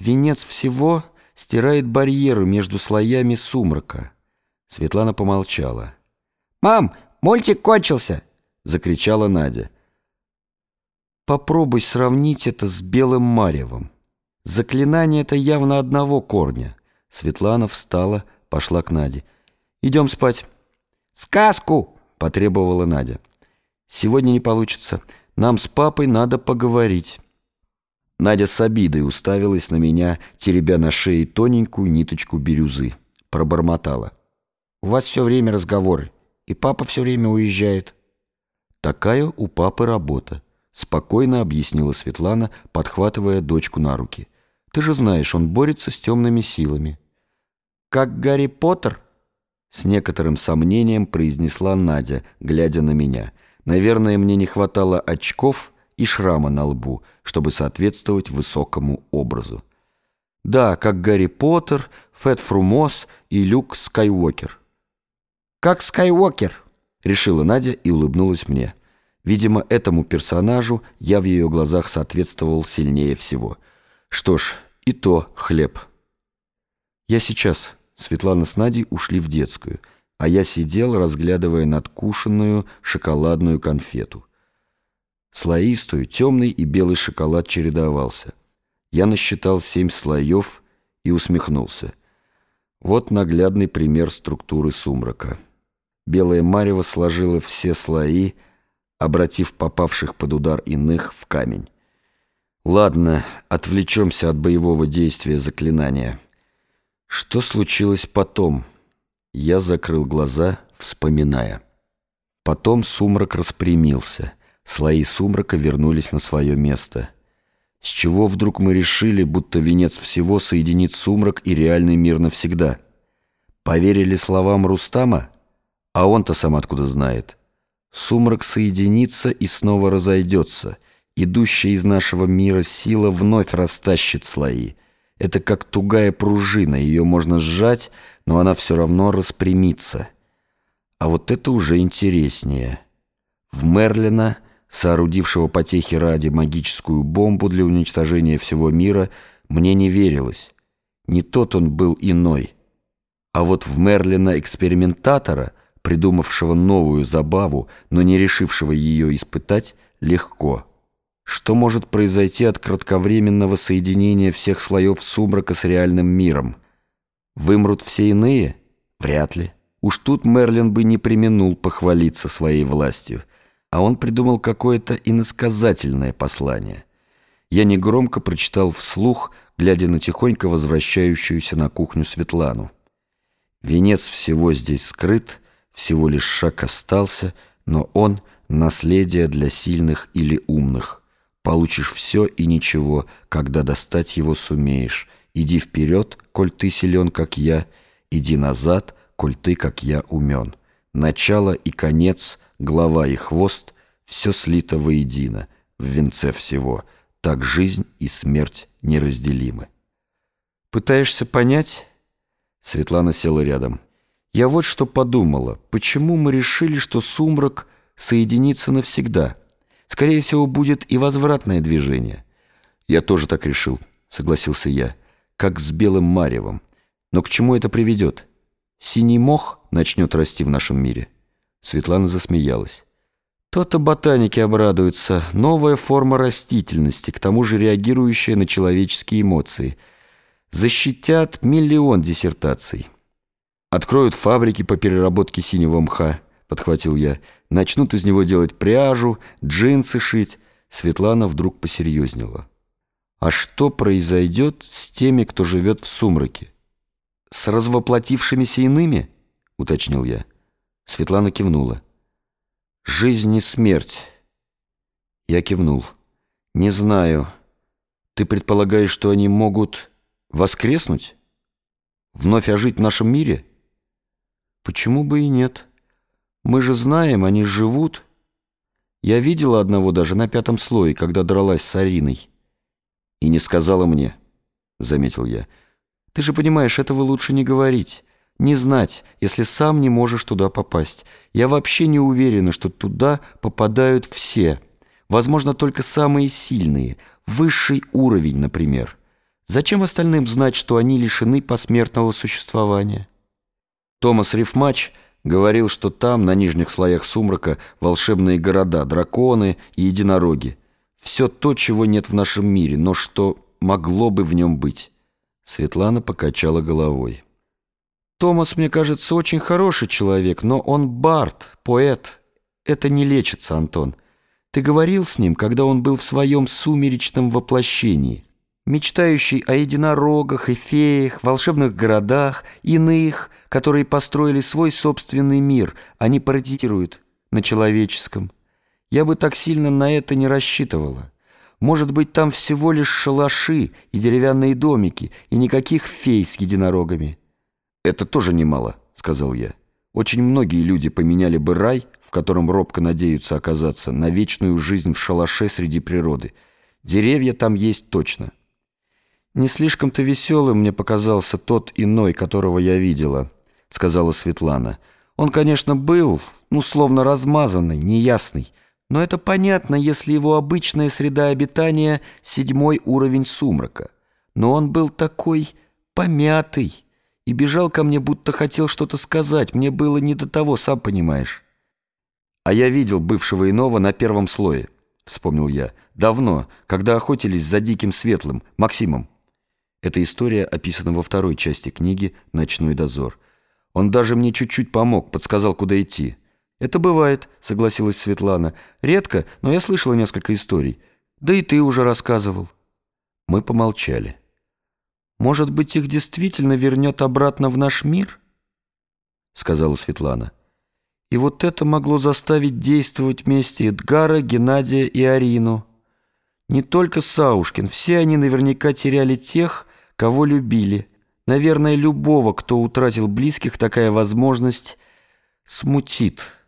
Венец всего стирает барьеры между слоями сумрака. Светлана помолчала. «Мам, мультик кончился!» — закричала Надя. Попробуй сравнить это с белым маревом. Заклинание это явно одного корня. Светлана встала, пошла к Наде. «Идем спать». «Сказку!» — потребовала Надя. «Сегодня не получится. Нам с папой надо поговорить». Надя с обидой уставилась на меня, теребя на шее тоненькую ниточку бирюзы. Пробормотала. «У вас все время разговоры, и папа все время уезжает». «Такая у папы работа», — спокойно объяснила Светлана, подхватывая дочку на руки. «Ты же знаешь, он борется с темными силами». «Как Гарри Поттер?» С некоторым сомнением произнесла Надя, глядя на меня. Наверное, мне не хватало очков и шрама на лбу, чтобы соответствовать высокому образу. Да, как Гарри Поттер, Фэт Фрумос и Люк Скайуокер. «Как Скайуокер», — решила Надя и улыбнулась мне. Видимо, этому персонажу я в ее глазах соответствовал сильнее всего. Что ж, и то хлеб. Я сейчас. Светлана с Надей ушли в детскую, а я сидел, разглядывая надкушенную шоколадную конфету. Слоистую, темный и белый шоколад чередовался. Я насчитал семь слоев и усмехнулся. Вот наглядный пример структуры сумрака. Белая марево сложила все слои, обратив попавших под удар иных в камень. Ладно, отвлечемся от боевого действия заклинания. Что случилось потом? Я закрыл глаза, вспоминая. Потом сумрак распрямился — Слои сумрака вернулись на свое место. С чего вдруг мы решили, будто венец всего соединит сумрак и реальный мир навсегда? Поверили словам Рустама? А он-то сам откуда знает? Сумрак соединится и снова разойдется. Идущая из нашего мира сила вновь растащит слои. Это как тугая пружина, ее можно сжать, но она все равно распрямится. А вот это уже интереснее. В Мерлина соорудившего потехи ради магическую бомбу для уничтожения всего мира, мне не верилось. Не тот он был иной. А вот в Мерлина-экспериментатора, придумавшего новую забаву, но не решившего ее испытать, легко. Что может произойти от кратковременного соединения всех слоев сумрака с реальным миром? Вымрут все иные? Вряд ли. Уж тут Мерлин бы не применул похвалиться своей властью а он придумал какое-то иносказательное послание. Я негромко прочитал вслух, глядя на тихонько возвращающуюся на кухню Светлану. Венец всего здесь скрыт, всего лишь шаг остался, но он — наследие для сильных или умных. Получишь все и ничего, когда достать его сумеешь. Иди вперед, коль ты силен, как я, иди назад, коль ты, как я, умен. Начало и конец — голова и хвост, все слито воедино, в венце всего, так жизнь и смерть неразделимы. «Пытаешься понять?» Светлана села рядом. «Я вот что подумала. Почему мы решили, что сумрак соединится навсегда? Скорее всего, будет и возвратное движение». «Я тоже так решил», — согласился я, «как с белым маревом. Но к чему это приведет? Синий мох начнет расти в нашем мире». Светлана засмеялась. То-то ботаники обрадуются. Новая форма растительности, к тому же реагирующая на человеческие эмоции. Защитят миллион диссертаций. Откроют фабрики по переработке синего мха, подхватил я. Начнут из него делать пряжу, джинсы шить. Светлана вдруг посерьезнела. А что произойдет с теми, кто живет в сумраке? С развоплотившимися иными? Уточнил я. Светлана кивнула. «Жизнь и смерть». Я кивнул. «Не знаю. Ты предполагаешь, что они могут воскреснуть? Вновь ожить в нашем мире? Почему бы и нет? Мы же знаем, они живут. Я видела одного даже на пятом слое, когда дралась с Ариной. И не сказала мне, заметил я. Ты же понимаешь, этого лучше не говорить. Не знать, если сам не можешь туда попасть. Я вообще не уверена, что туда попадают все. Возможно, только самые сильные. Высший уровень, например. Зачем остальным знать, что они лишены посмертного существования? Томас Рифмач говорил, что там, на нижних слоях сумрака, волшебные города, драконы и единороги. Все то, чего нет в нашем мире, но что могло бы в нем быть. Светлана покачала головой. Томас, мне кажется, очень хороший человек, но он бард, поэт. Это не лечится, Антон. Ты говорил с ним, когда он был в своем сумеречном воплощении, мечтающий о единорогах и феях, волшебных городах, иных, которые построили свой собственный мир, они паразитируют на человеческом. Я бы так сильно на это не рассчитывала. Может быть, там всего лишь шалаши и деревянные домики, и никаких фей с единорогами. «Это тоже немало», — сказал я. «Очень многие люди поменяли бы рай в котором робко надеются оказаться, на вечную жизнь в шалаше среди природы. Деревья там есть точно. «Не слишком-то веселым мне показался тот иной, которого я видела», — сказала Светлана. «Он, конечно, был, ну, словно размазанный, неясный, но это понятно, если его обычная среда обитания — седьмой уровень сумрака. Но он был такой помятый» и бежал ко мне, будто хотел что-то сказать. Мне было не до того, сам понимаешь. «А я видел бывшего иного на первом слое», — вспомнил я. «Давно, когда охотились за диким светлым, Максимом». Эта история описана во второй части книги «Ночной дозор». Он даже мне чуть-чуть помог, подсказал, куда идти. «Это бывает», — согласилась Светлана. «Редко, но я слышала несколько историй. Да и ты уже рассказывал». Мы помолчали. «Может быть, их действительно вернет обратно в наш мир?» — сказала Светлана. И вот это могло заставить действовать вместе Эдгара, Геннадия и Арину. Не только Саушкин, все они наверняка теряли тех, кого любили. Наверное, любого, кто утратил близких, такая возможность смутит.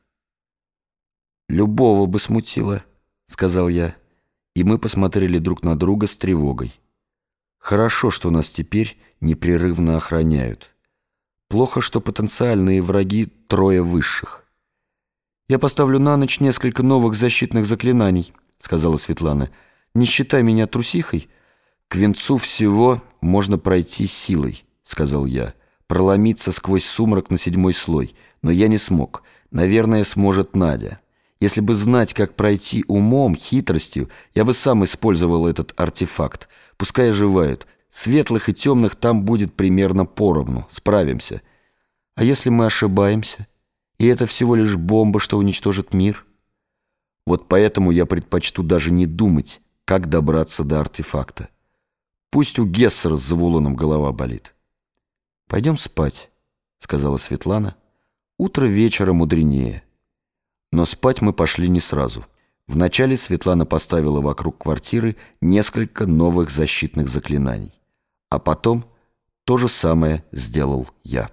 «Любого бы смутило», — сказал я. И мы посмотрели друг на друга с тревогой. Хорошо, что нас теперь непрерывно охраняют. Плохо, что потенциальные враги трое высших. «Я поставлю на ночь несколько новых защитных заклинаний», — сказала Светлана. «Не считай меня трусихой». «К венцу всего можно пройти силой», — сказал я. «Проломиться сквозь сумрак на седьмой слой. Но я не смог. Наверное, сможет Надя. Если бы знать, как пройти умом, хитростью, я бы сам использовал этот артефакт. Пускай оживают. Светлых и темных там будет примерно поровну. Справимся. А если мы ошибаемся?» И это всего лишь бомба, что уничтожит мир. Вот поэтому я предпочту даже не думать, как добраться до артефакта. Пусть у Гессера с Завулоном голова болит. «Пойдем спать», — сказала Светлана. «Утро вечера мудренее». Но спать мы пошли не сразу. Вначале Светлана поставила вокруг квартиры несколько новых защитных заклинаний. А потом то же самое сделал я.